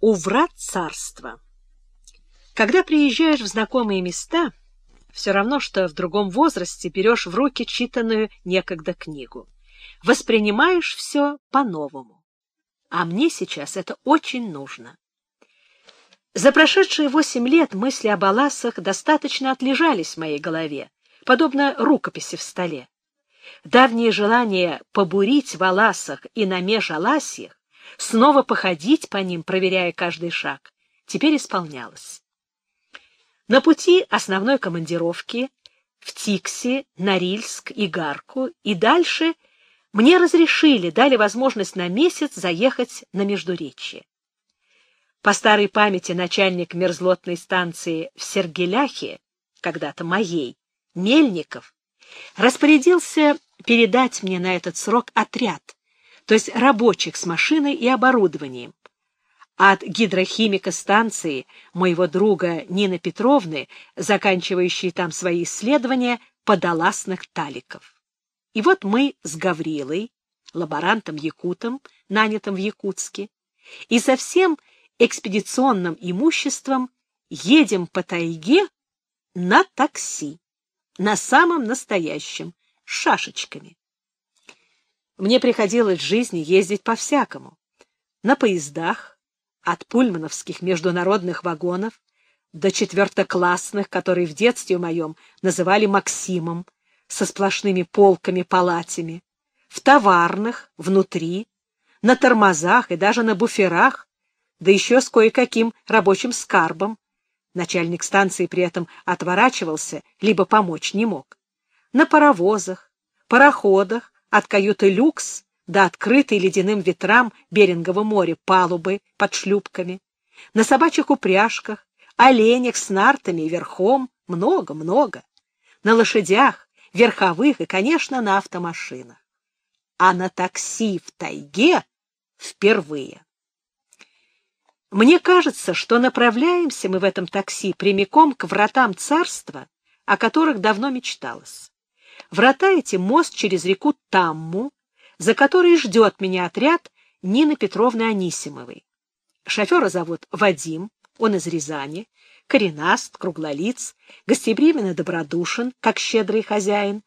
У врат царства. Когда приезжаешь в знакомые места, все равно, что в другом возрасте берешь в руки читанную некогда книгу. Воспринимаешь все по-новому. А мне сейчас это очень нужно. За прошедшие восемь лет мысли о баласах достаточно отлежались в моей голове, подобно рукописи в столе. Давнее желание побурить в Аласах и на межаласьях снова походить по ним, проверяя каждый шаг, теперь исполнялось. На пути основной командировки в Тикси, Норильск и Гарку и дальше мне разрешили, дали возможность на месяц заехать на Междуречье. По старой памяти начальник мерзлотной станции в Сергеляхе, когда-то моей, Мельников, распорядился передать мне на этот срок отряд, то есть рабочих с машиной и оборудованием. От гидрохимика станции, моего друга Нины Петровны, заканчивающей там свои исследования подоласных таликов. И вот мы с Гаврилой, лаборантом-якутом, нанятым в Якутске, и со всем экспедиционным имуществом едем по тайге на такси, на самом настоящем, с шашечками. Мне приходилось в жизни ездить по-всякому. На поездах, от пульмановских международных вагонов до четвертоклассных, которые в детстве моем называли Максимом, со сплошными полками-палатями, в товарных, внутри, на тормозах и даже на буферах, да еще с кое-каким рабочим скарбом. Начальник станции при этом отворачивался, либо помочь не мог. На паровозах, пароходах, от каюты «Люкс» до открытой ледяным ветрам Берингового моря палубы под шлюпками, на собачьих упряжках, оленях с нартами и верхом, много-много, на лошадях, верховых и, конечно, на автомашинах. А на такси в тайге впервые. Мне кажется, что направляемся мы в этом такси прямиком к вратам царства, о которых давно мечталось. Врата эти — мост через реку Тамму, за которой ждет меня отряд Нины Петровны Анисимовой. Шофера зовут Вадим, он из Рязани, коренаст, круглолиц, гостеприимно добродушен, как щедрый хозяин.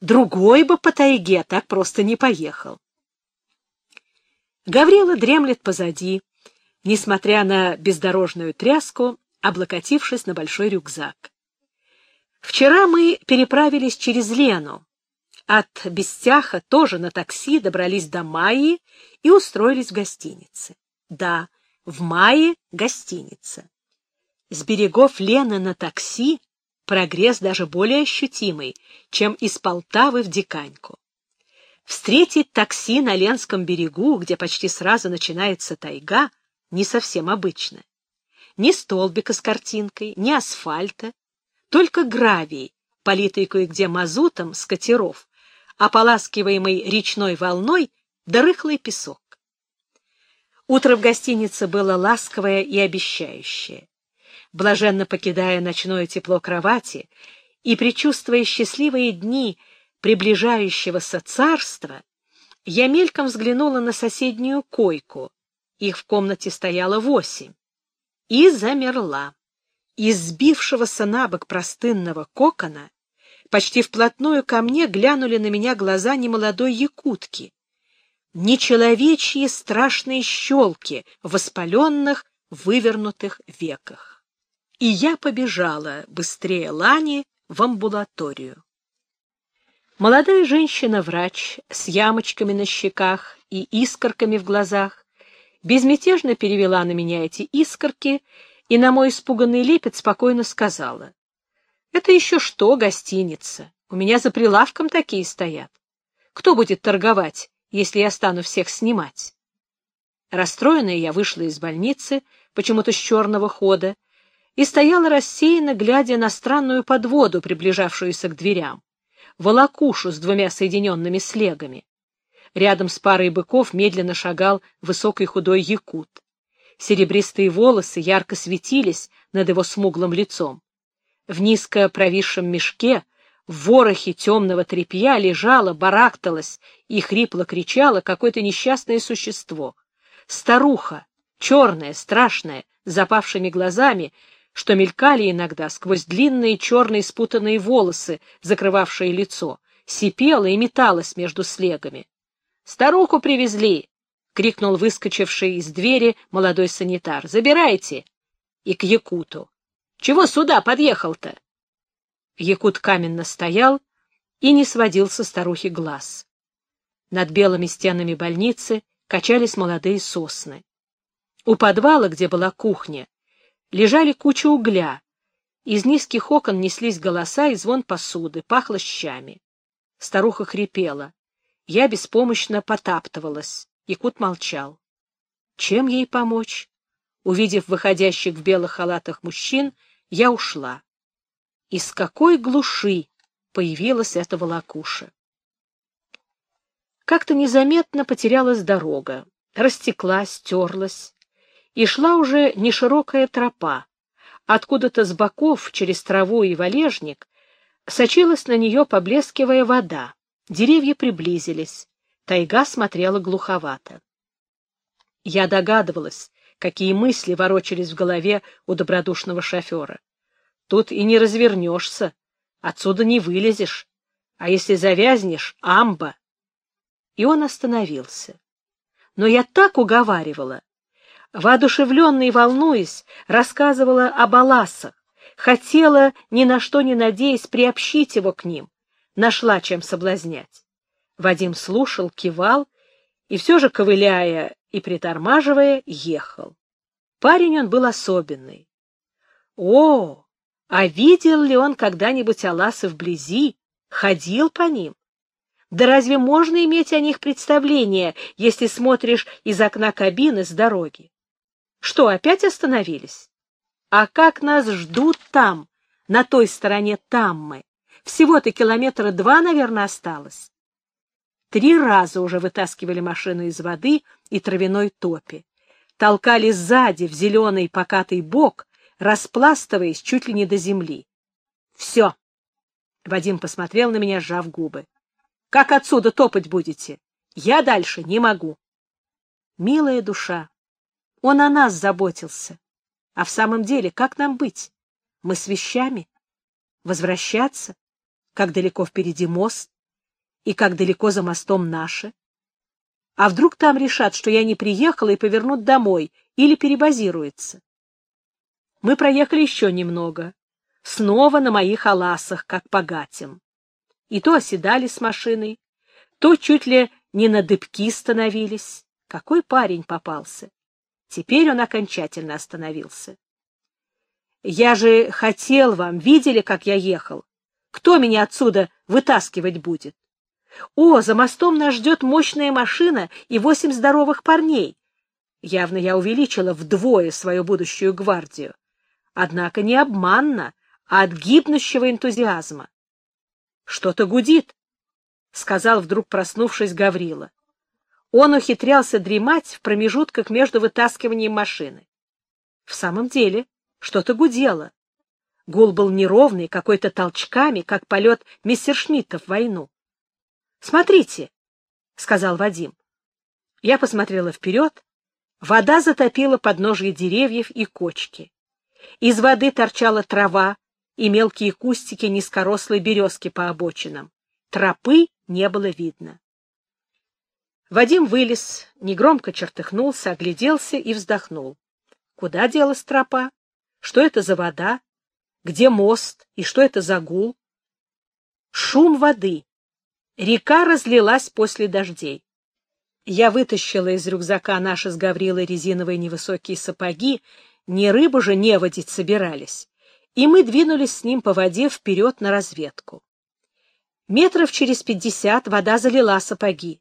Другой бы по тайге так просто не поехал. Гаврила дремлет позади, несмотря на бездорожную тряску, облокотившись на большой рюкзак. Вчера мы переправились через Лену. От Бестяха тоже на такси добрались до Майи и устроились в гостинице. Да, в Майе гостиница. С берегов Лены на такси прогресс даже более ощутимый, чем из Полтавы в Диканьку. Встретить такси на Ленском берегу, где почти сразу начинается тайга, не совсем обычно. Ни столбика с картинкой, ни асфальта, только гравий, политый кое-где мазутом с катеров, ополаскиваемый речной волной, да рыхлый песок. Утро в гостинице было ласковое и обещающее. Блаженно покидая ночное тепло кровати и предчувствуя счастливые дни приближающегося царства, я мельком взглянула на соседнюю койку, их в комнате стояло восемь, и замерла. Из сбившегося на бок простынного кокона почти вплотную ко мне глянули на меня глаза немолодой якутки. Нечеловечьи страшные щелки в воспаленных, вывернутых веках. И я побежала быстрее Лани в амбулаторию. Молодая женщина-врач с ямочками на щеках и искорками в глазах безмятежно перевела на меня эти искорки и на мой испуганный лепет спокойно сказала. — Это еще что, гостиница? У меня за прилавком такие стоят. Кто будет торговать, если я стану всех снимать? Расстроенная я вышла из больницы, почему-то с черного хода, и стояла рассеянно, глядя на странную подводу, приближавшуюся к дверям, волокушу с двумя соединенными слегами. Рядом с парой быков медленно шагал высокий худой якут. Серебристые волосы ярко светились над его смуглым лицом. В низко провисшем мешке, в ворохе темного тряпья лежало, барахталось и хрипло кричало какое-то несчастное существо. Старуха, черная, страшная, с запавшими глазами, что мелькали иногда сквозь длинные черные спутанные волосы, закрывавшие лицо, сипела и металась между слегами. «Старуху привезли!» — крикнул выскочивший из двери молодой санитар. «Забирайте!» И к Якуту. «Чего сюда подъехал-то?» Якут каменно стоял и не сводил со старухи глаз. Над белыми стенами больницы качались молодые сосны. У подвала, где была кухня, лежали куча угля. Из низких окон неслись голоса и звон посуды, пахло щами. Старуха хрипела. Я беспомощно потаптывалась. Якут молчал. Чем ей помочь? Увидев выходящих в белых халатах мужчин, я ушла. Из какой глуши появилась эта волокуша? Как-то незаметно потерялась дорога, растеклась, стерлась, и шла уже не широкая тропа. Откуда-то с боков, через траву и валежник, сочилась на нее, поблескивая вода. Деревья приблизились. Тайга смотрела глуховато. Я догадывалась, какие мысли ворочались в голове у добродушного шофера. Тут и не развернешься, отсюда не вылезешь, а если завязнешь — амба. И он остановился. Но я так уговаривала, воодушевленная и волнуясь, рассказывала об Аласах, хотела, ни на что не надеясь, приобщить его к ним, нашла чем соблазнять. Вадим слушал, кивал и все же, ковыляя и притормаживая, ехал. Парень он был особенный. О, а видел ли он когда-нибудь Аласы вблизи, ходил по ним? Да разве можно иметь о них представление, если смотришь из окна кабины с дороги? Что, опять остановились? А как нас ждут там, на той стороне Таммы? Всего-то километра два, наверное, осталось. Три раза уже вытаскивали машину из воды и травяной топи. Толкали сзади в зеленый покатый бок, распластываясь чуть ли не до земли. Все. Вадим посмотрел на меня, сжав губы. Как отсюда топать будете? Я дальше не могу. Милая душа, он о нас заботился. А в самом деле, как нам быть? Мы с вещами? Возвращаться? Как далеко впереди мост? И как далеко за мостом наши? А вдруг там решат, что я не приехала и повернут домой или перебазируются? Мы проехали еще немного. Снова на моих аласах, как по гатям и то оседали с машиной, то чуть ли не на дыбки становились. Какой парень попался! Теперь он окончательно остановился. Я же хотел вам, видели, как я ехал? Кто меня отсюда вытаскивать будет? О, за мостом нас ждет мощная машина и восемь здоровых парней. Явно я увеличила вдвое свою будущую гвардию. Однако не обманно, а от гибнущего энтузиазма. Что-то гудит, — сказал вдруг проснувшись Гаврила. Он ухитрялся дремать в промежутках между вытаскиванием машины. В самом деле, что-то гудело. Гул был неровный, какой-то толчками, как полет Мессершмитта в войну. — Смотрите, — сказал Вадим. Я посмотрела вперед. Вода затопила подножье деревьев и кочки. Из воды торчала трава, и мелкие кустики низкорослой березки по обочинам. Тропы не было видно. Вадим вылез, негромко чертыхнулся, огляделся и вздохнул. Куда делась тропа? Что это за вода? Где мост? И что это за гул? Шум воды. Река разлилась после дождей. Я вытащила из рюкзака наши с Гаврилой резиновые невысокие сапоги, не рыбу же не водить собирались и мы двинулись с ним по воде вперед на разведку. Метров через пятьдесят вода залила сапоги.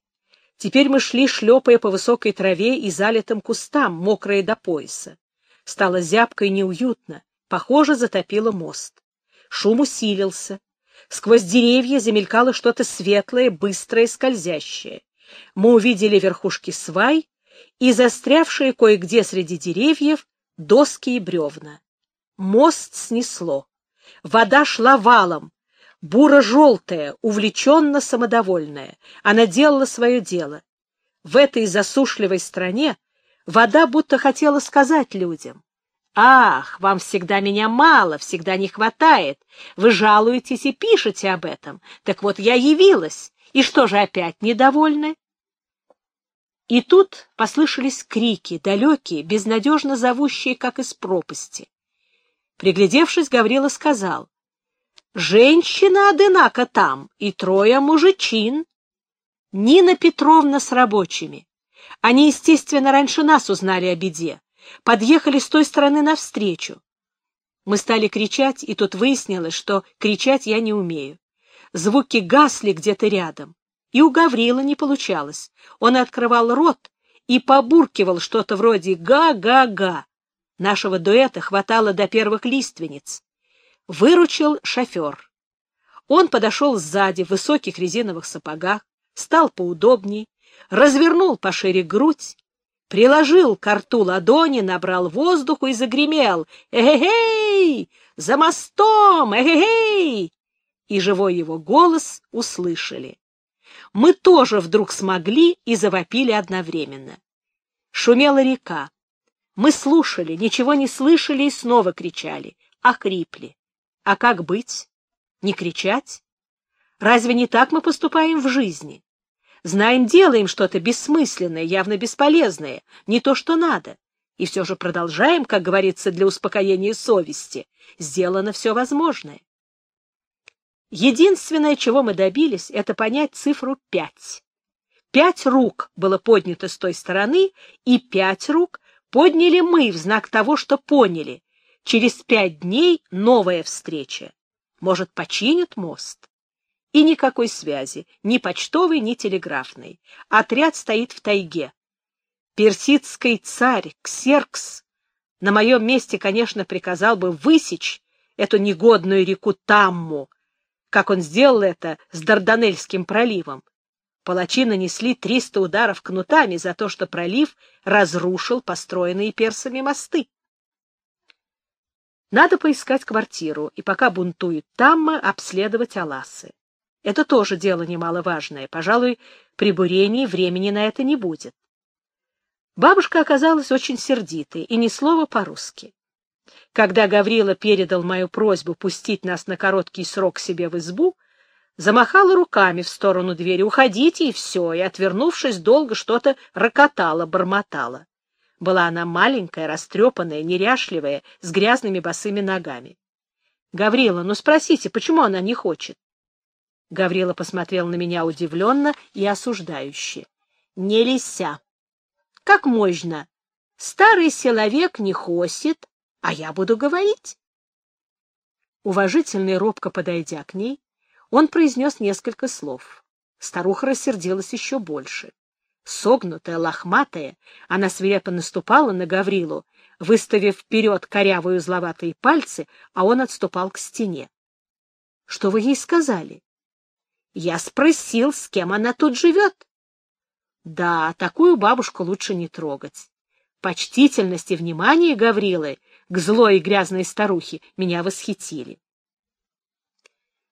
Теперь мы шли, шлепая по высокой траве и залитым кустам, мокрые до пояса. Стало зябко и неуютно, похоже, затопило мост. Шум усилился. Сквозь деревья замелькало что-то светлое, быстрое, скользящее. Мы увидели верхушки свай и застрявшие кое-где среди деревьев доски и бревна. Мост снесло. Вода шла валом. Буро-желтая, увлеченно самодовольная. Она делала свое дело. В этой засушливой стране Вода будто хотела сказать людям. «Ах, вам всегда меня мало, всегда не хватает. Вы жалуетесь и пишете об этом. Так вот, я явилась. И что же опять недовольны?» И тут послышались крики, далекие, безнадежно зовущие, как из пропасти. Приглядевшись, Гаврила сказал, «Женщина одинако там, и трое мужичин. Нина Петровна с рабочими. Они, естественно, раньше нас узнали о беде подъехали с той стороны навстречу. Мы стали кричать, и тут выяснилось, что кричать я не умею. Звуки гасли где-то рядом. И у Гаврила не получалось. Он открывал рот и побуркивал что-то вроде «га-га-га». Нашего дуэта хватало до первых лиственниц. Выручил шофер. Он подошел сзади в высоких резиновых сапогах, стал поудобней, развернул пошире грудь приложил к рту ладони, набрал воздуху и загремел «Эгегей! За мостом! Эгегей!» И живой его голос услышали. Мы тоже вдруг смогли и завопили одновременно. Шумела река. Мы слушали, ничего не слышали и снова кричали, охрипли. А как быть? Не кричать? Разве не так мы поступаем в жизни? Знаем, делаем что-то бессмысленное, явно бесполезное, не то, что надо. И все же продолжаем, как говорится, для успокоения совести. Сделано все возможное. Единственное, чего мы добились, это понять цифру пять. Пять рук было поднято с той стороны, и пять рук подняли мы в знак того, что поняли. Через пять дней новая встреча. Может, починят мост? И никакой связи, ни почтовой, ни телеграфной. Отряд стоит в тайге. Персидский царь Ксеркс на моем месте, конечно, приказал бы высечь эту негодную реку Тамму, как он сделал это с Дарданельским проливом. Палачи нанесли 300 ударов кнутами за то, что пролив разрушил построенные персами мосты. Надо поискать квартиру и, пока бунтуют Тамма, обследовать Аласы. Это тоже дело немаловажное. Пожалуй, при бурении времени на это не будет. Бабушка оказалась очень сердитой и ни слова по-русски. Когда Гаврила передал мою просьбу пустить нас на короткий срок себе в избу, замахала руками в сторону двери «Уходите» и все, и, отвернувшись, долго что-то рокотала, бормотала. Была она маленькая, растрепанная, неряшливая, с грязными босыми ногами. — Гаврила, ну спросите, почему она не хочет? Гаврила посмотрел на меня удивленно и осуждающе. — Не лися. — Как можно? Старый человек не хосит, а я буду говорить. Уважительно и робко подойдя к ней, он произнес несколько слов. Старуха рассердилась еще больше. Согнутая, лохматая, она свирепо наступала на Гаврилу, выставив вперед корявые узловатые пальцы, а он отступал к стене. — Что вы ей сказали? Я спросил, с кем она тут живет. Да, такую бабушку лучше не трогать. Почтительность и внимание Гаврилы к злой и грязной старухе меня восхитили.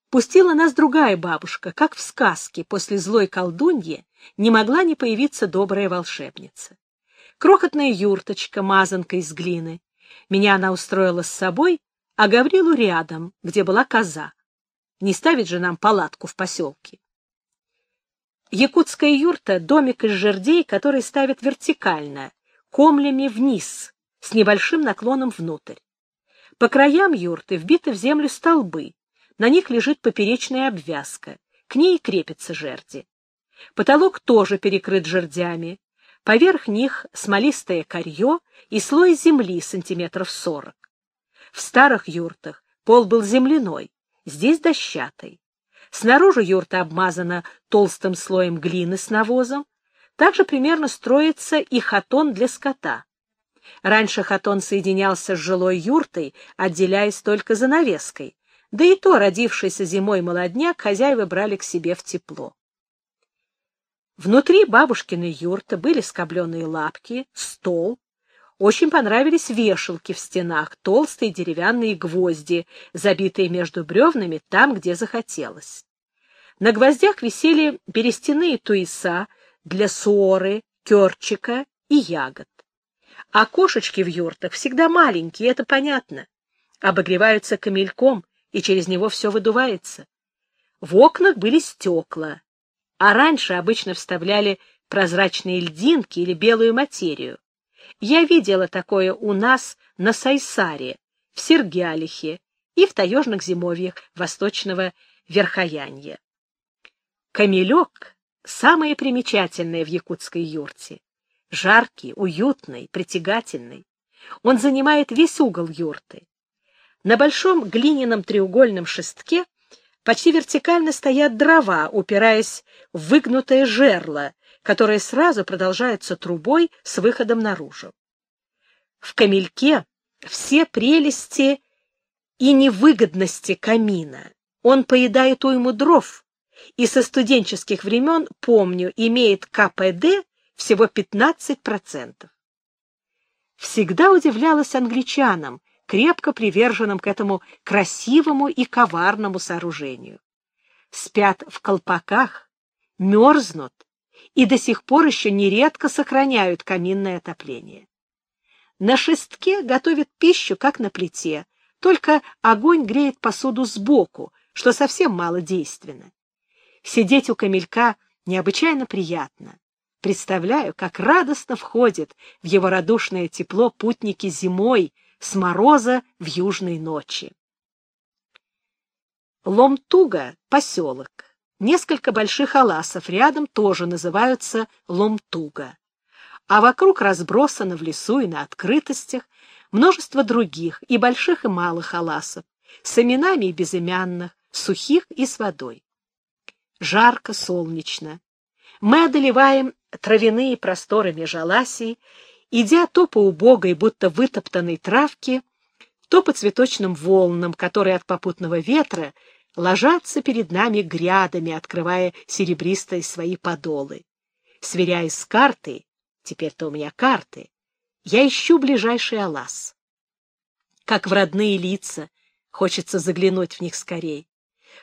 Пустила нас другая бабушка, как в сказке, после злой колдуньи не могла не появиться добрая волшебница. Крохотная юрточка, мазанка из глины. Меня она устроила с собой, а Гаврилу рядом, где была коза. Не ставить же нам палатку в поселке. Якутская юрта — домик из жердей, который ставят вертикально, комлями вниз, с небольшим наклоном внутрь. По краям юрты вбиты в землю столбы, на них лежит поперечная обвязка, к ней крепятся жерди. Потолок тоже перекрыт жердями, поверх них смолистое корье и слой земли сантиметров сорок. В старых юртах пол был земляной, здесь дощатой. Снаружи юрта обмазана толстым слоем глины с навозом. Также примерно строится и хатон для скота. Раньше хатон соединялся с жилой юртой, отделяясь только занавеской, да и то родившийся зимой молодняк хозяева брали к себе в тепло. Внутри бабушкиной юрты были скобленные лапки, стол, очень понравились вешалки в стенах, толстые деревянные гвозди, забитые между бревнами там, где захотелось. На гвоздях висели берестяные туиса для соры, керчика и ягод. Окошечки в юртах всегда маленькие, это понятно. Обогреваются камельком, и через него все выдувается. В окнах были стекла, а раньше обычно вставляли прозрачные льдинки или белую материю. Я видела такое у нас на Сайсаре, в Сергиалихе и в таежных зимовьях восточного Верхоянья. Камелек — самое примечательное в якутской юрте. Жаркий, уютный, притягательный. Он занимает весь угол юрты. На большом глиняном треугольном шестке почти вертикально стоят дрова, упираясь в выгнутое жерло, которое сразу продолжается трубой с выходом наружу. В камельке все прелести и невыгодности камина. Он поедает уйму дров, и со студенческих времен, помню, имеет КПД всего 15%. Всегда удивлялась англичанам, крепко приверженным к этому красивому и коварному сооружению. Спят в колпаках, мерзнут и до сих пор еще нередко сохраняют каминное отопление. На шестке готовят пищу, как на плите, только огонь греет посуду сбоку, что совсем мало действенно. Сидеть у камелька необычайно приятно. Представляю, как радостно входят в его радушное тепло путники зимой, с мороза в южной ночи. Ломтуга — поселок. Несколько больших аласов рядом тоже называются Ломтуга. А вокруг разбросано в лесу и на открытостях множество других, и больших, и малых аласов, с именами и безымянных, сухих и с водой. Жарко, солнечно. Мы одолеваем травяные просторы межаласий идя то по убогой, будто вытоптанной травке, то по цветочным волнам, которые от попутного ветра ложатся перед нами грядами, открывая серебристые свои подолы. Сверяясь с картой, теперь-то у меня карты, я ищу ближайший алаз. Как в родные лица, хочется заглянуть в них скорей.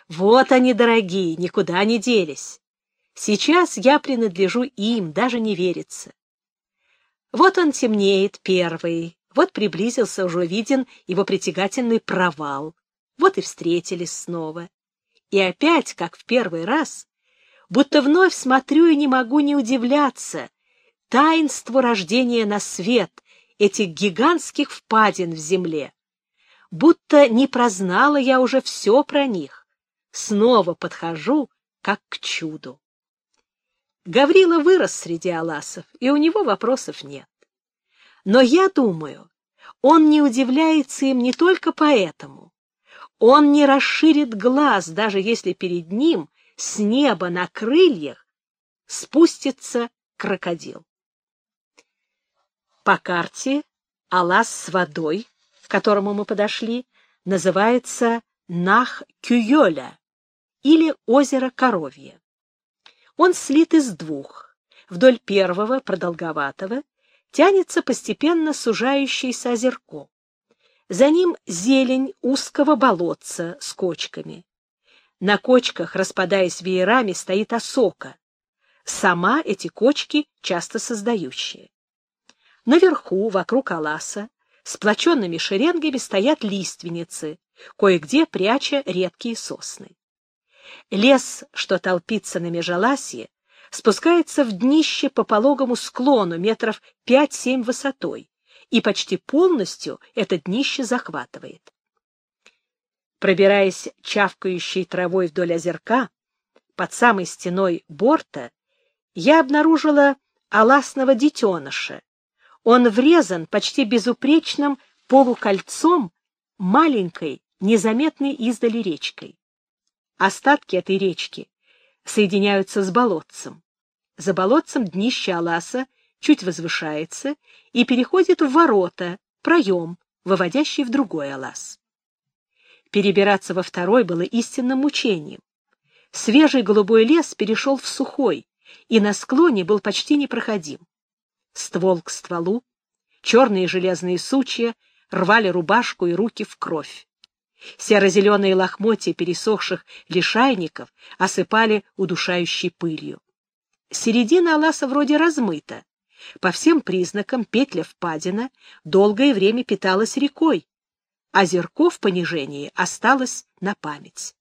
Вот они, дорогие, никуда не делись. Сейчас я принадлежу им, даже не верится. Вот он темнеет, первый, вот приблизился, уже виден его притягательный провал, вот и встретились снова. И опять, как в первый раз, будто вновь смотрю и не могу не удивляться таинству рождения на свет этих гигантских впадин в земле. Будто не прознала я уже все про них. Снова подхожу, как к чуду. Гаврила вырос среди аласов, и у него вопросов нет. Но я думаю, он не удивляется им не только поэтому. Он не расширит глаз, даже если перед ним с неба на крыльях спустится крокодил. По карте Алас с водой, к которому мы подошли, называется Нах-Кюйоля или озеро Коровье. Он слит из двух. Вдоль первого, продолговатого, тянется постепенно сужающееся озерко. За ним зелень узкого болотца с кочками. На кочках, распадаясь веерами, стоит осока. Сама эти кочки часто создающие. Наверху, вокруг Аласа, сплоченными шеренгами стоят лиственницы, кое-где пряча редкие сосны. Лес, что толпится на межаласье, спускается в днище по пологому склону метров пять-семь высотой, и почти полностью это днище захватывает. Пробираясь чавкающей травой вдоль озерка, под самой стеной борта, я обнаружила аласного детеныша. Он врезан почти безупречным полукольцом маленькой, незаметной издали речкой. Остатки этой речки соединяются с болотцем. За болотцем днище Аласа чуть возвышается и переходит в ворота, проем, выводящий в другой Алас. Перебираться во второй было истинным мучением. Свежий голубой лес перешел в сухой, и на склоне был почти непроходим. Ствол к стволу, черные железные сучья рвали рубашку и руки в кровь. Серо-зеленые лохмотья пересохших лишайников осыпали удушающей пылью. Середина Аласа вроде размыта, По всем признакам петля впадина долгое время питалась рекой, а зерко в понижении осталось на память.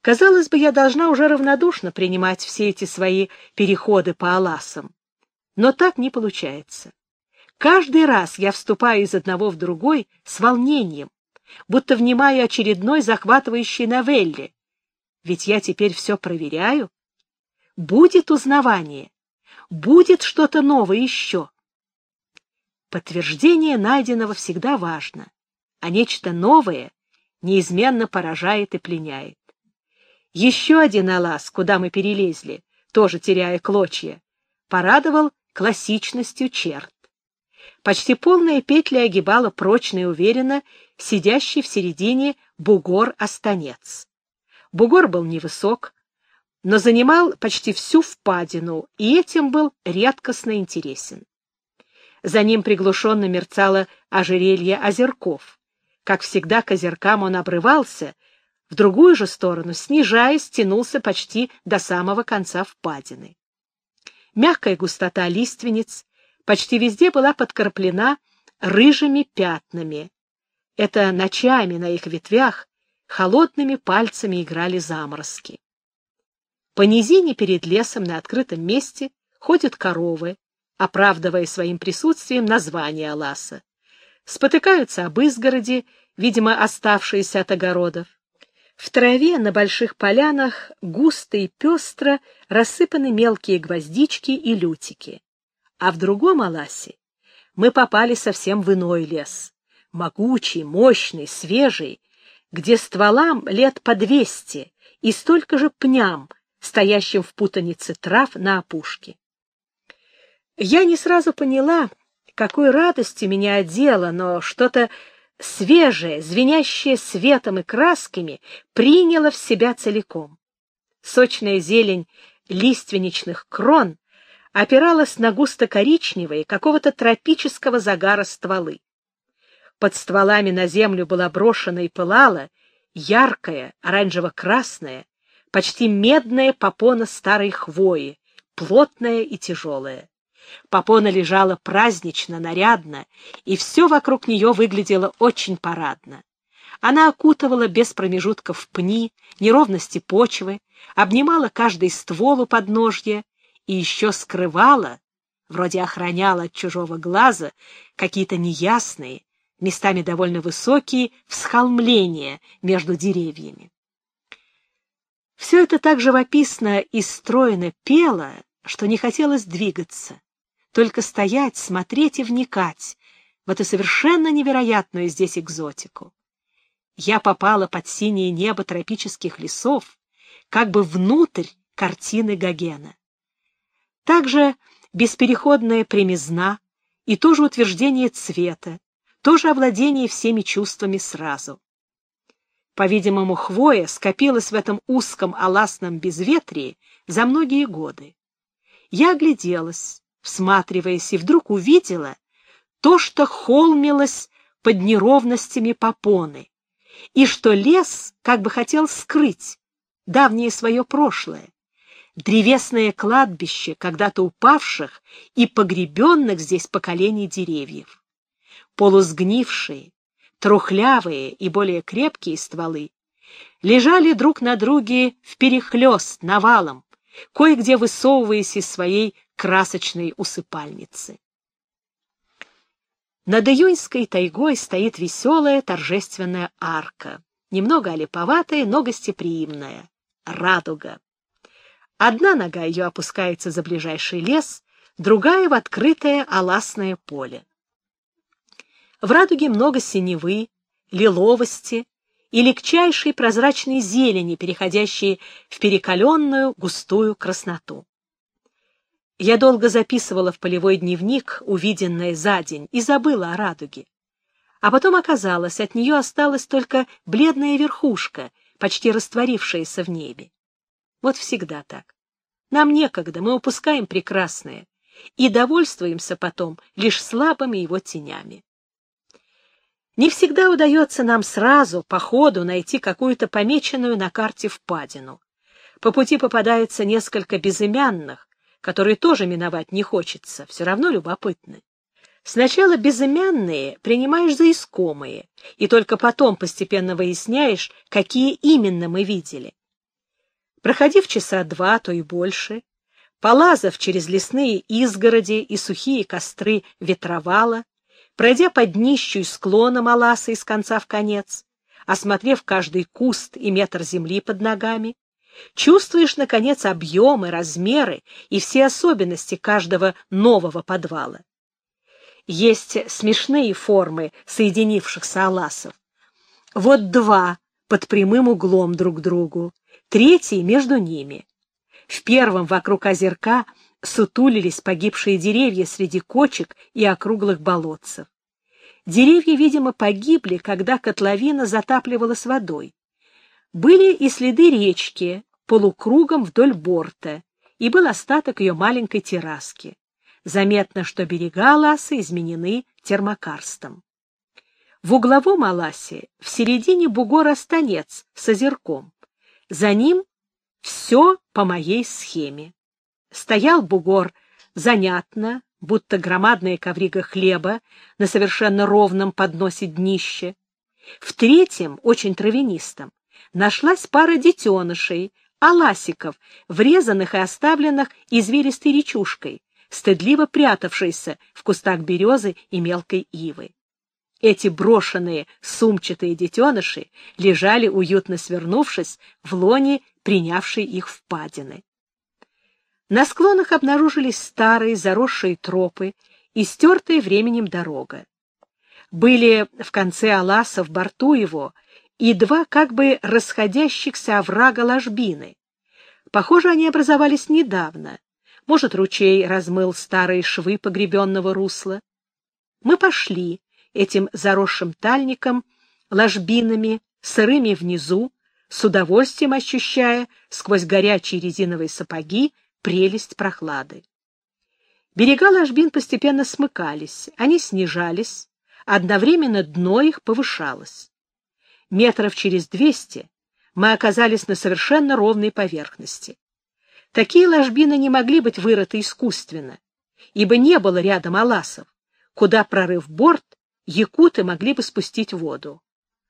Казалось бы, я должна уже равнодушно принимать все эти свои переходы по Аласам. Но так не получается. Каждый раз я вступаю из одного в другой с волнением, будто внимаю очередной захватывающей новелле. Ведь я теперь все проверяю. Будет узнавание, будет что-то новое еще. Подтверждение найденного всегда важно, а нечто новое неизменно поражает и пленяет. Еще один алаз, куда мы перелезли, тоже теряя клочья, порадовал классичностью черт. Почти полная петля огибала прочно и уверенно сидящий в середине бугор-останец. Бугор был невысок, но занимал почти всю впадину, и этим был редкостно интересен. За ним приглушенно мерцало ожерелье озерков. Как всегда, к озеркам он обрывался, в другую же сторону, снижаясь, тянулся почти до самого конца впадины. Мягкая густота лиственниц почти везде была подкреплена рыжими пятнами. Это ночами на их ветвях холодными пальцами играли заморозки. По низине перед лесом на открытом месте ходят коровы, оправдывая своим присутствием название Аласа. Спотыкаются об изгороди, видимо, оставшиеся от огородов. В траве на больших полянах густо и пестро рассыпаны мелкие гвоздички и лютики. А в другом Аласе мы попали совсем в иной лес. Могучий, мощный, свежий, где стволам лет по двести и столько же пням, стоящим в путанице трав на опушке. Я не сразу поняла, какой радостью меня одело, но что-то свежее, звенящее светом и красками, приняло в себя целиком. Сочная зелень лиственничных крон опиралась на густо-коричневые, какого-то тропического загара стволы. Под стволами на землю была брошена и пылала яркая, оранжево-красная, почти медная попона старой хвои, плотная и тяжелая. Попона лежала празднично, нарядно, и все вокруг нее выглядело очень парадно. Она окутывала без промежутков пни, неровности почвы, обнимала каждый ствол у подножья и еще скрывала, вроде охраняла от чужого глаза, какие-то неясные, местами довольно высокие всхолмления между деревьями. Все это так живописно и стройно пело, что не хотелось двигаться только стоять, смотреть и вникать в эту совершенно невероятную здесь экзотику. Я попала под синее небо тропических лесов, как бы внутрь картины Гогена. Также беспереходная примизна и тоже утверждение цвета, тоже овладение всеми чувствами сразу. По-видимому, хвоя скопилась в этом узком аласном безветрии за многие годы. Я огляделась, всматриваясь, и вдруг увидела то, что холмилось под неровностями попоны, и что лес как бы хотел скрыть давнее свое прошлое, древесное кладбище когда-то упавших и погребенных здесь поколений деревьев. Полусгнившие, трухлявые и более крепкие стволы лежали друг на друге вперехлёст навалом, кое-где высовываясь из своей красочной усыпальницы. Над июньской тайгой стоит веселая торжественная арка, немного олиповатая, но гостеприимная — радуга. Одна нога ее опускается за ближайший лес, другая — в открытое аласное поле. В радуге много синевы, лиловости и легчайшей прозрачной зелени, переходящей в перекаленную густую красноту. Я долго записывала в полевой дневник увиденное за день и забыла о радуге. А потом оказалось, от нее осталась только бледная верхушка, почти растворившаяся в небе. Вот всегда так. Нам некогда, мы упускаем прекрасное и довольствуемся потом лишь слабыми его тенями. Не всегда удается нам сразу, по ходу, найти какую-то помеченную на карте впадину. По пути попадается несколько безымянных, которые тоже миновать не хочется, все равно любопытны. Сначала безымянные принимаешь за искомые, и только потом постепенно выясняешь, какие именно мы видели. Проходив часа два, то и больше, полазав через лесные изгороди и сухие костры ветровала, пройдя под днищу и склоном Аласа из конца в конец, осмотрев каждый куст и метр земли под ногами, чувствуешь, наконец, объемы, размеры и все особенности каждого нового подвала. Есть смешные формы соединившихся аласов. Вот два под прямым углом друг к другу, третий между ними. В первом вокруг озерка сутулились погибшие деревья среди кочек и округлых болотцев. Деревья, видимо, погибли, когда котловина затапливалась водой. Были и следы речки полукругом вдоль борта, и был остаток ее маленькой терраски. Заметно, что берега Аласы изменены термокарстом. В угловом Аласе в середине бугора станец с озерком. За ним все по моей схеме. Стоял бугор занятно, будто громадная коврига хлеба на совершенно ровном подносе днище. В третьем, очень травянистом, нашлась пара детенышей, аласиков, врезанных и оставленных извилистой речушкой, стыдливо прятавшийся в кустах березы и мелкой ивы. Эти брошенные сумчатые детеныши лежали, уютно свернувшись, в лоне, принявшей их впадины. На склонах обнаружились старые заросшие тропы и стертая временем дорога. Были в конце Аласа в борту его и два как бы расходящихся оврага ложбины. Похоже, они образовались недавно, может, ручей размыл старые швы погребенного русла. Мы пошли этим заросшим тальником, ложбинами, сырыми внизу, с удовольствием ощущая сквозь горячие резиновые сапоги прелесть прохлады. Берега ложбин постепенно смыкались, они снижались, одновременно дно их повышалось. Метров через двести мы оказались на совершенно ровной поверхности. Такие ложбины не могли быть вырыты искусственно, ибо не было рядом аласов, куда, прорыв борт, якуты могли бы спустить воду.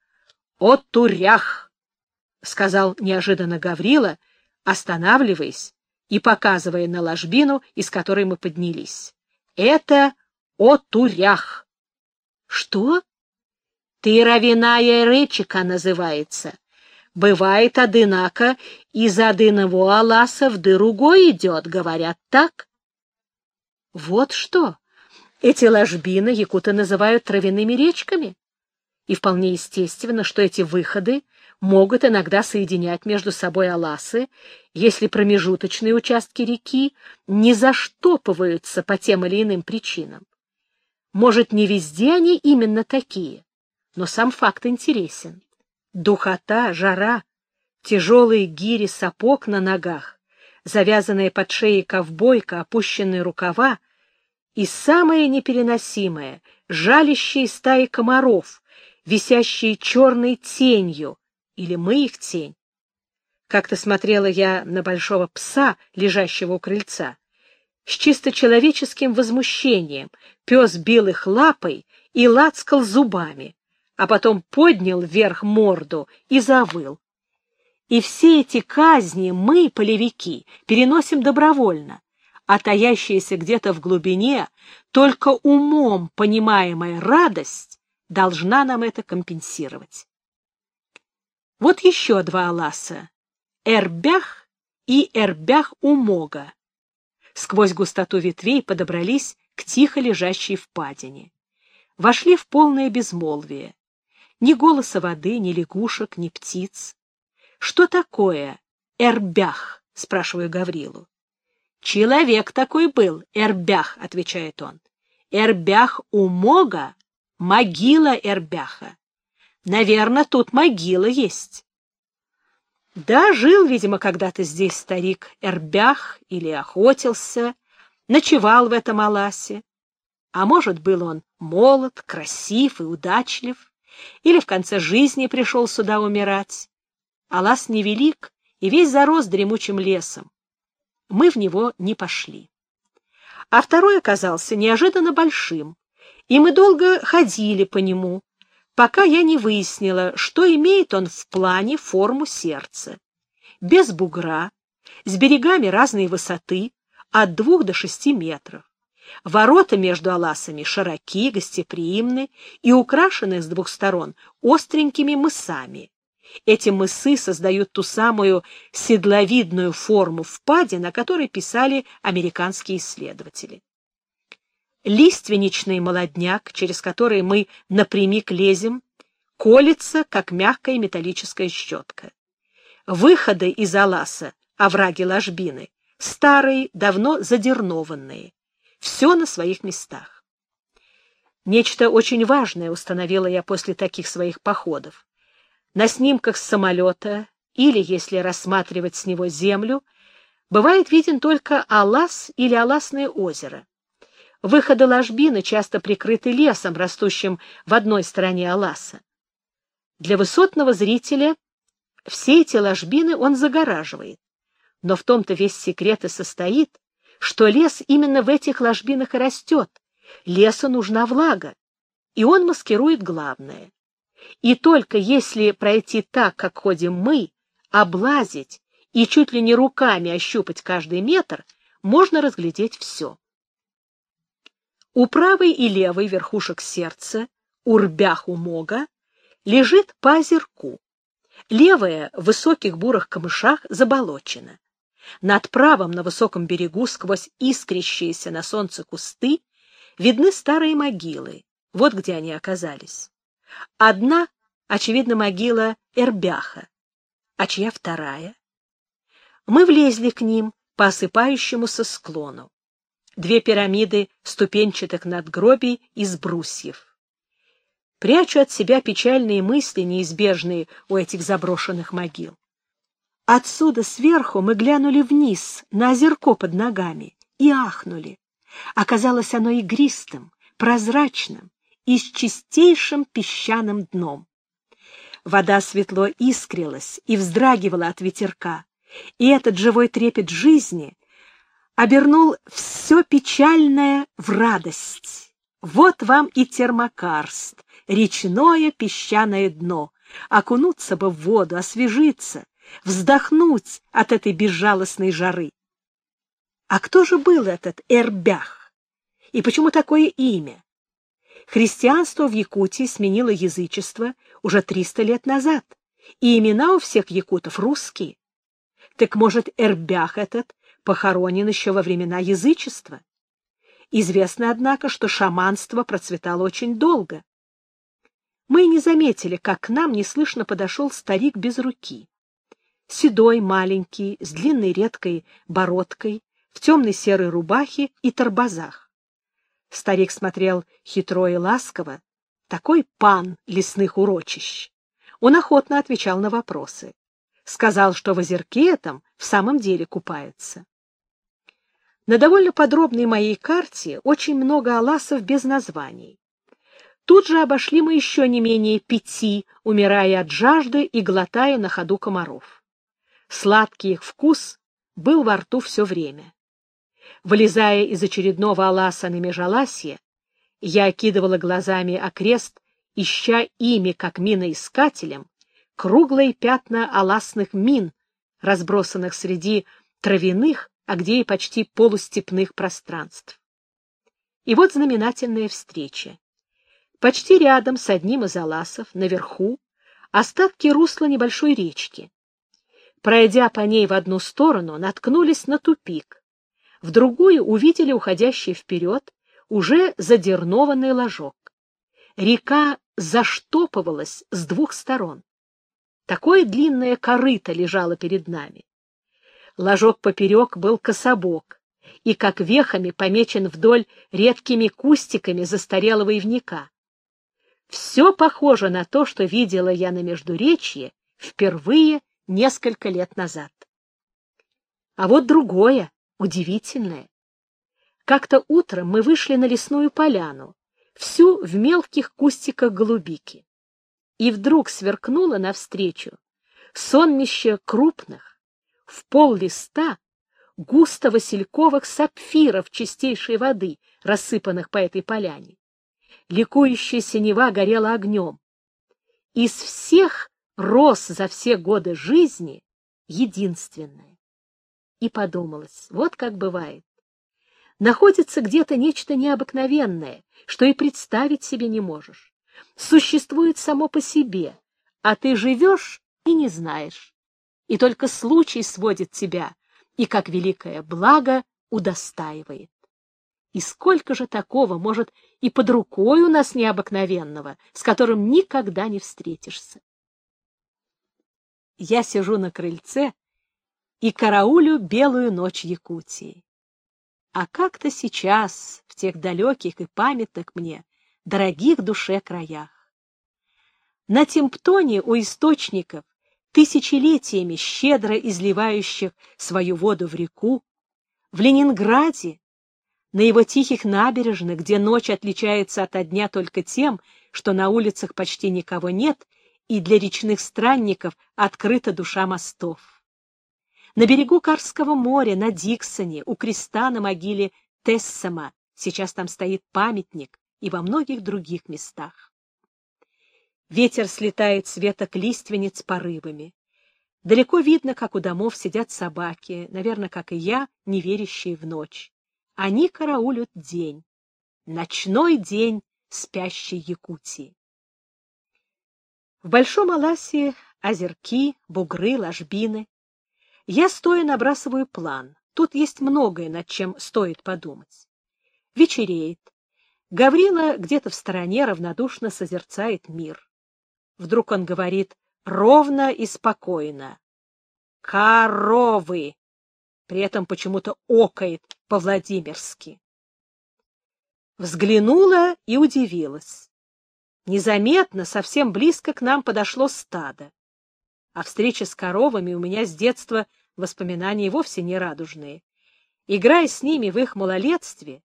— О, турях! — сказал неожиданно Гаврила, останавливаясь и показывая на ложбину, из которой мы поднялись. — Это о турях! — Что? — Тыровиная речика называется. Бывает, одинако, из одного Аласа в другой идет, говорят так. Вот что! Эти ложбины якуты называют травяными речками. И вполне естественно, что эти выходы могут иногда соединять между собой Аласы, если промежуточные участки реки не заштопываются по тем или иным причинам. Может, не везде они именно такие, но сам факт интересен. Духота, жара, тяжелые гири сапог на ногах, завязанные под шеей ковбойка, опущенные рукава и самое непереносимое — жалящие стаи комаров, висящие черной тенью, или мы их тень. Как-то смотрела я на большого пса, лежащего у крыльца. С чисто человеческим возмущением пес бил их лапой и лацкал зубами а потом поднял вверх морду и завыл. И все эти казни мы, полевики, переносим добровольно, а таящаяся где-то в глубине, только умом понимаемая радость должна нам это компенсировать. Вот еще два Аласа — Эрбях и Эрбях-Умога. Сквозь густоту ветвей подобрались к тихо лежащей впадине. Вошли в полное безмолвие ни голоса воды, ни лягушек, ни птиц. — Что такое эрбях? — спрашиваю Гаврилу. — Человек такой был, эрбях, — отвечает он. — Эрбях у Мога — могила эрбяха. Наверное, тут могила есть. Да, жил, видимо, когда-то здесь старик Эрбях или охотился, ночевал в этом Аласе. А может, был он молод, красив и удачлив или в конце жизни пришел сюда умирать. Алас невелик и весь зарос дремучим лесом. мы в него не пошли. А второй оказался неожиданно большим, и мы долго ходили по нему, пока я не выяснила, что имеет он в плане форму сердца. Без бугра, с берегами разной высоты, от двух до шести метров. Ворота между аласами широки, гостеприимны и украшены с двух сторон остренькими мысами. Эти мысы создают ту самую седловидную форму впадин, о которой писали американские исследователи. Лиственничный молодняк, через который мы напрямик лезем, колется, как мягкая металлическая щетка. Выходы из Аласа, овраги ложбины, старые, давно задернованные. Все на своих местах. Нечто очень важное установила я после таких своих походов. На снимках с самолета или, если рассматривать с него землю, бывает виден только Алас или Аласное озеро. Выходы ложбины часто прикрыты лесом, растущим в одной стороне Аласа. Для высотного зрителя все эти ложбины он загораживает. Но в том-то весь секрет и состоит, что лес именно в этих ложбинах и растет. Лесу нужна влага, и он маскирует главное. И только если пройти так, как ходим мы, облазить и чуть ли не руками ощупать каждый метр, можно разглядеть все. У правой и левой верхушек сердца, у рбях у мога, лежит по озерку. Левая в высоких бурых камышах заболочена. Над правым на высоком берегу, сквозь искрящиеся на солнце кусты, видны старые могилы. Вот где они оказались. Одна, очевидно, могила Эрбяха, а чья вторая? Мы влезли к ним по осыпающемуся склону. Две пирамиды ступенчатых надгробий из брусьев. Прячу от себя печальные мысли, неизбежные у этих заброшенных могил. Отсюда сверху мы глянули вниз, на озерко под ногами, и ахнули. Оказалось оно игристым, прозрачным и с чистейшим песчаным дном. Вода светло искрилась и вздрагивала от ветерка, и этот живой трепет жизни обернул все печальное в радость. Вот вам и термокарст, речное песчаное дно. Окунуться бы в воду, освежиться, вздохнуть от этой безжалостной жары. А кто же был этот Эрбях? И почему такое имя? Христианство в Якутии сменило язычество уже 300 лет назад, и имена у всех якутов русские. Так может, Эрбях этот похоронен еще во времена язычества? Известно, однако, что шаманство процветало очень долго. Мы не заметили, как к нам неслышно подошел старик без руки седой, маленький, с длинной редкой бородкой, в темной серой рубахе и торбазах. Старик смотрел хитро и ласково, такой пан лесных урочищ. Он охотно отвечал на вопросы. Сказал, что в озерке этом в самом деле купается. На довольно подробной моей карте очень много аласов без названий. Тут же обошли мы еще не менее пяти, умирая от жажды и глотая на ходу комаров. Сладкий их вкус был во рту все время. Вылезая из очередного аласа на межаласье, я окидывала глазами окрест, ища ими, как миноискателем, круглые пятна аласных мин, разбросанных среди травяных, а где и почти полустепных пространств. И вот знаменательная встреча. Почти рядом с одним из аласов, наверху, остатки русла небольшой речки. Пройдя по ней в одну сторону, наткнулись на тупик. В другую увидели уходящий вперед уже задернованный ложок. Река заштопывалась с двух сторон. Такое длинное корыто лежало перед нами. Ложок поперек был кособок и, как вехами, помечен вдоль редкими кустиками застарелого ивника. Все похоже на то, что видела я на Междуречье впервые несколько лет назад. А вот другое, удивительное. Как-то утром мы вышли на лесную поляну, всю в мелких кустиках голубики. И вдруг сверкнуло навстречу сонмище крупных, в пол листа, густо васильковых сапфиров чистейшей воды, рассыпанных по этой поляне. Ликующая синева горела огнем. Из всех роз за все годы жизни единственная. И подумалось, вот как бывает. Находится где-то нечто необыкновенное, что и представить себе не можешь. Существует само по себе, а ты живешь и не знаешь. И только случай сводит тебя и, как великое благо, удостаивает. И сколько же такого может и под рукой у нас необыкновенного, с которым никогда не встретишься? Я сижу на крыльце и караулю белую ночь Якутии. А как-то сейчас, в тех далеких и памятных мне, дорогих душе краях. На Темптоне у источников тысячелетиями щедро изливающих свою воду в реку, в Ленинграде, на его тихих набережных, где ночь отличается от дня только тем, что на улицах почти никого нет, и для речных странников открыта душа мостов. На берегу Карского моря, на Диксоне, у креста на могиле Тессама, сейчас там стоит памятник, и во многих других местах. Ветер слетает с веток лиственниц порывами. Далеко видно, как у домов сидят собаки, наверное, как и я, не верящие в ночь. Они караулят день. Ночной день спящей Якутии. В Большом Аласе озерки, бугры, ложбины. Я стоя набрасываю план. Тут есть многое, над чем стоит подумать. Вечереет. Гаврила где-то в стороне равнодушно созерцает мир. Вдруг он говорит ровно и спокойно. «Коровы!» При этом почему-то окает по-владимирски. Взглянула и удивилась. Незаметно, совсем близко к нам подошло стадо. О встрече с коровами у меня с детства воспоминания вовсе не радужные. Играя с ними в их малолетстве,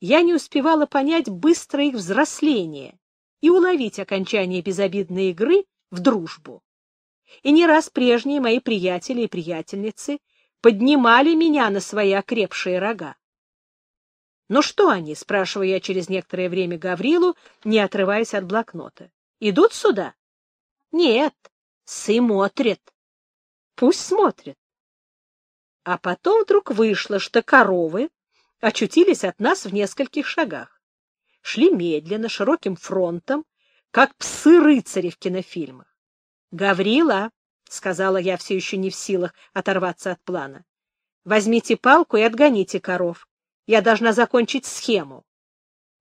я не успевала понять быстро их взросление и уловить окончание безобидной игры в дружбу. И не раз прежние мои приятели и приятельницы поднимали меня на свои окрепшие рога. «Ну что они?» — спрашиваю я через некоторое время Гаврилу, не отрываясь от блокнота. «Идут сюда?» «Нет, смотрят». «Пусть смотрят». А потом вдруг вышло, что коровы очутились от нас в нескольких шагах шли медленно, широким фронтом, как псы-рыцари в кинофильмах. «Гаврила», — сказала я, все еще не в силах оторваться от плана, — «возьмите палку и отгоните коров. Я должна закончить схему».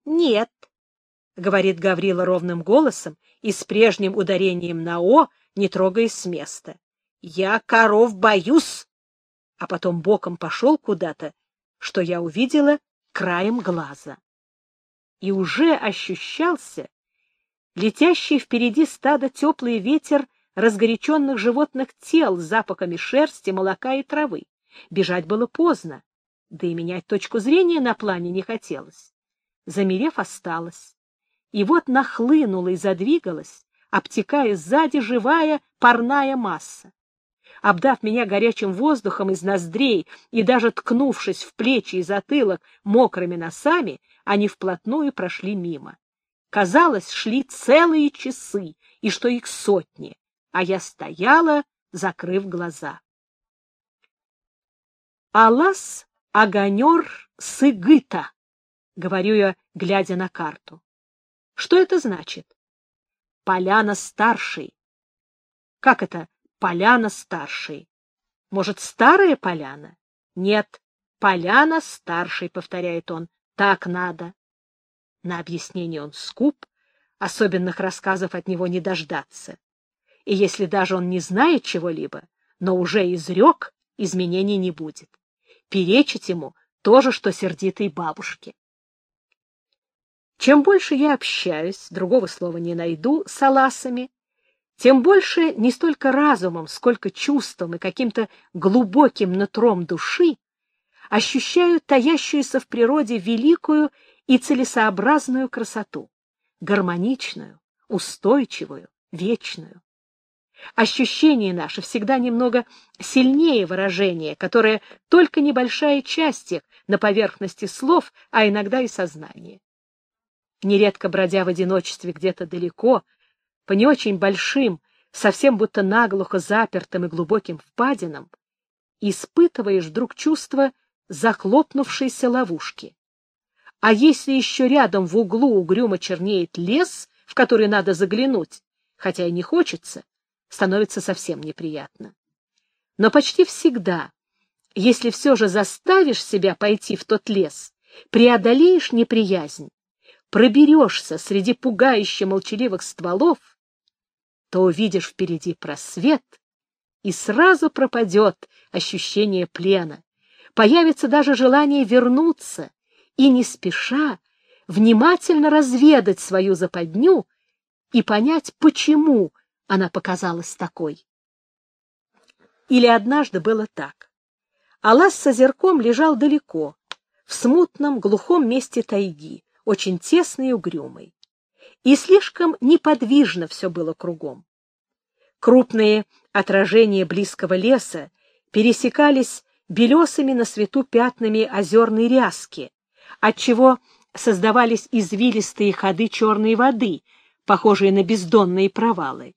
«Нет», — говорит Гаврила ровным голосом и с прежним ударением на «о», не трогаясь с места. «Я коров боюсь!» А потом боком пошел куда-то, что я увидела краем глаза и уже ощущался летящий впереди стада теплый ветер разгоряченных животных тел запахами шерсти, молока и травы. Бежать было поздно, да и менять точку зрения на плане не хотелось. Замерев, осталось. И вот нахлынула и задвигалась, обтекая сзади живая парная масса. Обдав меня горячим воздухом из ноздрей и даже ткнувшись в плечи и затылок мокрыми носами, они вплотную прошли мимо. Казалось, шли целые часы, и что их сотни, а я стояла, закрыв глаза. «Алас огонер сыгыта», — говорю я, глядя на карту. Что это значит? Поляна старший. Как это поляна старший? Может, старая поляна? Нет, поляна старший, повторяет он. Так надо. На объяснение он скуп, особенных рассказов от него не дождаться. И если даже он не знает чего-либо, но уже изрек, изменений не будет. Перечить ему то же, что сердитой бабушке. Чем больше я общаюсь, другого слова не найду, с аласами, тем больше не столько разумом, сколько чувством и каким-то глубоким нутром души ощущаю таящуюся в природе великую и целесообразную красоту, гармоничную, устойчивую, вечную. Ощущение наше всегда немного сильнее выражения, которое только небольшая часть их на поверхности слов, а иногда и сознания. Нередко бродя в одиночестве где-то далеко, по не очень большим, совсем будто наглухо запертым и глубоким впадинам, испытываешь вдруг чувство захлопнувшейся ловушки. А если еще рядом в углу угрюмо чернеет лес, в который надо заглянуть, хотя и не хочется, становится совсем неприятно. Но почти всегда, если все же заставишь себя пойти в тот лес, преодолеешь неприязнь, проберешься среди пугающе молчаливых стволов, то увидишь впереди просвет, и сразу пропадет ощущение плена, появится даже желание вернуться и не спеша внимательно разведать свою западню и понять, почему она показалась такой. Или однажды было так. Алас с озерком лежал далеко, в смутном глухом месте тайги, очень тесной и угрюмой. И слишком неподвижно все было кругом. Крупные отражения близкого леса пересекались белесыми на свету пятнами озерной ряски, отчего создавались извилистые ходы черной воды, похожие на бездонные провалы.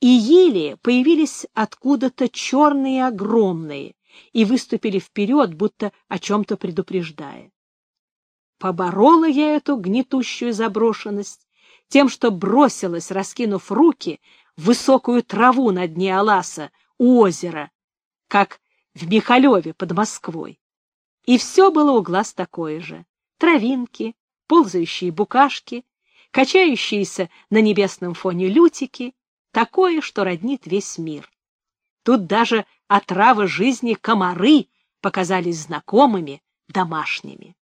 И ели появились откуда-то черные огромные и выступили вперед, будто о чем-то предупреждая. Поборола я эту гнетущую заброшенность тем, что бросилась, раскинув руки, в высокую траву на дне Аласа у озера, как в Михалеве под Москвой. И все было у глаз такое же. Травинки, ползающие букашки, качающиеся на небесном фоне лютики, такое, что роднит весь мир. Тут даже отравы жизни комары показались знакомыми, домашними.